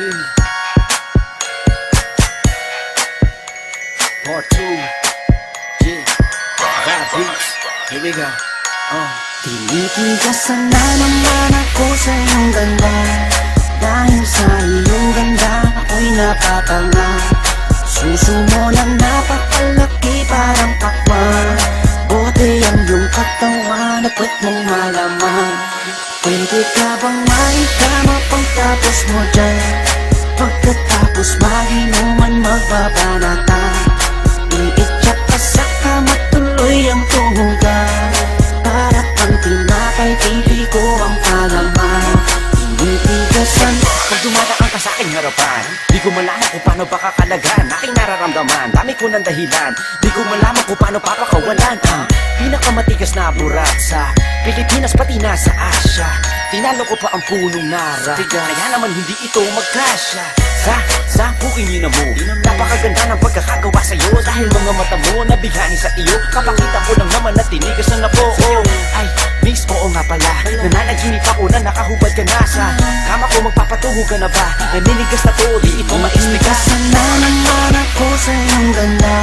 Chill. Part 2. Yeah. Vibe beats. Here we go. Uh. Tinitigasan na naman ako sa iyong ganda Dahil sa iyong ganda ako'y napatanga Suso mo na napakalaki parang pakwan Buti ang iyong katawan at puwet mong malaman Pwede ka bang maikama pagtapos mo dyan aking harapan. Di ko malaman kung paano pakakalagan Aking nararamdaman, dami ko ng dahilan. Di ko malaman kung paano papakawalan Ang pinakamatigas na burat sa Pilipinas pati na sa Asya. Tinalo ko pa ang punong nara. Kaya naman hindi ito magkasya Sa, sa buking mo. Napakaganda ng pagkakagawa sa'yo. Dahil mga mata mo nabihani sa iyo. Kapakita ko lang naman na tinigas na po Ay, miss, oo nga pala. Nananaginip ako na nakahubad ka na sa Kama ko. Magpapatuho ka na ba? Naninigas na to, di ito maisplikas Tinitigasan na naman ako sa iyong ganda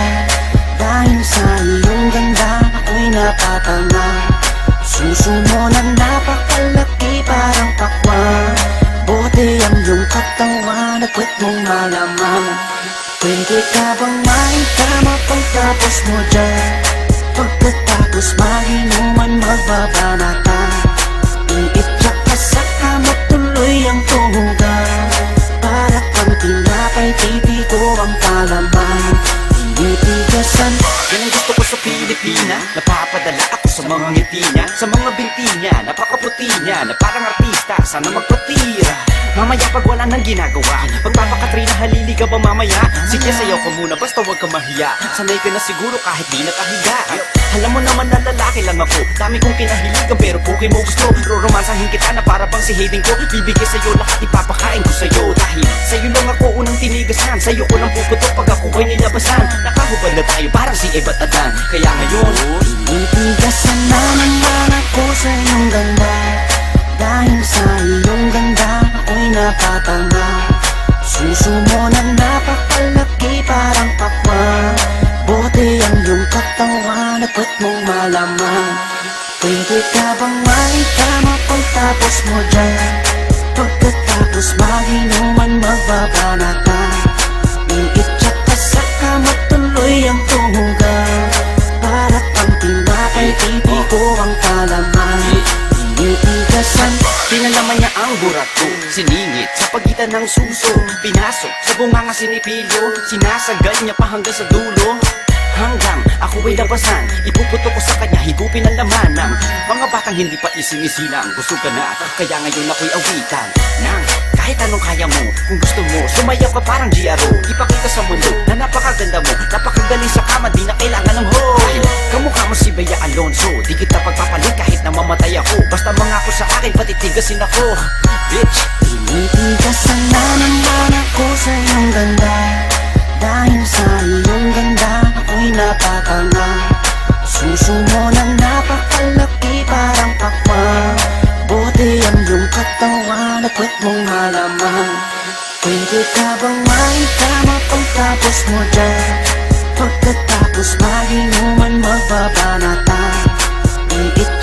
Pwede ka bang maikama pagtapos mo dyan? Pagkatapos maginuman magbabanatan Iitsak ka sa kama tuloy ang tuhugan. Para kang tinapay, pipi ko ang palaman Tinitigasan Yan gusto ko sa Pilipina. Napapadala ako sa mga ngiti niya. Sa mga binti niya Napakaputi niya. Na parang artista Sana magpatira Mamaya pag wala nang ginagawa Pagpapakatrina halili ka ba mamaya. Sige sayaw ka muna basta wag ka mahiya. Sanay ka na siguro kahit di nakahiga Alam mo naman na lalaki lang ako. Dami kong kinahiligan pero puki mo gusto. Roromansahin kita na para bang si Hayden ko. Bibigay sa'yo lahat ipapakain ko sa'yo. Dahil sa'yo lang ako unang tinigasan. Sa'yo ko lang puputok pag ako ko'y nilabasan. Nakahubad na tayo parang si Eva at Adan Kaya ngayon Tinitigasan na naman napatanga Suso mo na napakalaki parang pakwan Buti ang iyong katawan at puwet mong malaman. Pwede ka bang maikama pagtapos mo dyan? Pagkatapos maginuman magbabanatan Iitsak pagitan ng suso Pinasok sa bunganga sinipilyo Sinasagal niya pa hanggang sa dulo. Hanggang ako ay labasan Ipuputo ko sa kanya higupin ang laman ng Mga batang hindi pa isinisilang. Gusto ka na kaya ngayon ako'y awitan Nang kahit anong kaya mo Kung gusto mo sumayaw ka parang GRO Ipakita sa mundo na napakaganda mo Napakagaling sa kama di na kailangan ng ho Dahil kamukha mo si Bea Alonso Di kita pagpapalit kahit na mamatay ako. Basta mangako sa akin patitigasin ako. Bitch katawan at puwet mong malaman Pwede ka bang maikama pagtapos mo dyan? Pagkatapos maginuman magbabanatan Iitsak ka